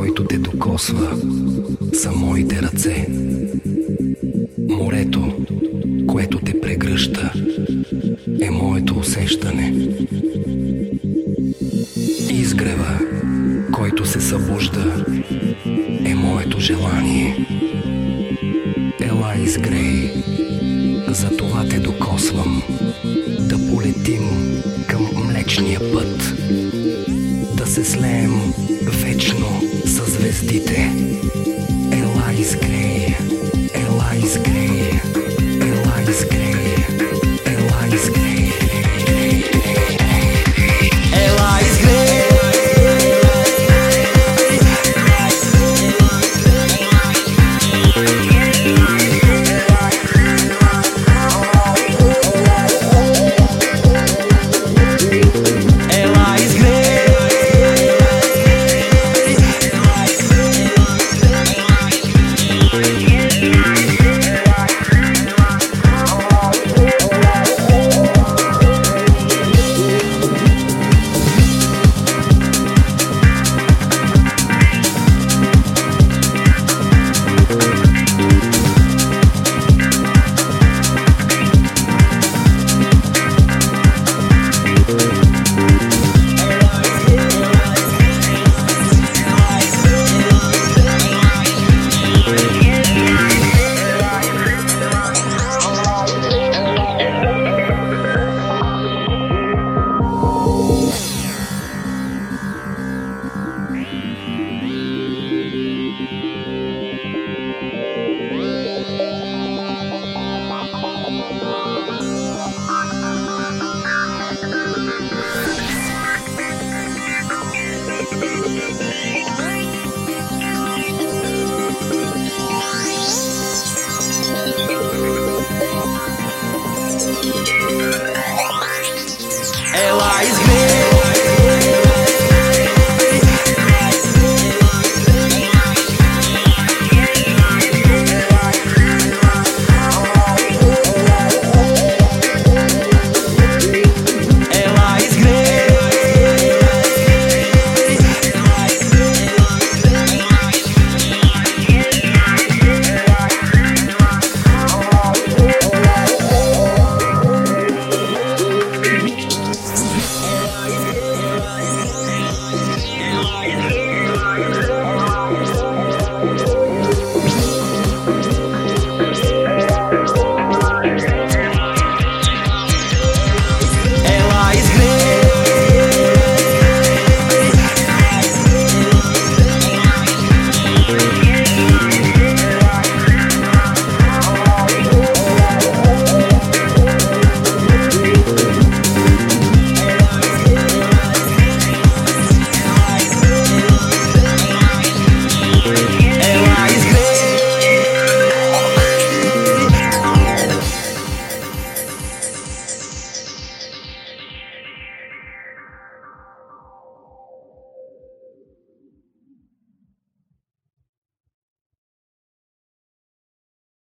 който те докосва, са моите ръце. Морето, което те прегръща, е моето усещане. Изгрева, който се събужда, е моето желание. Ела изгрей, за това те докосвам, да полетим вечно с звездите. Ела изгрей, ела изгрей.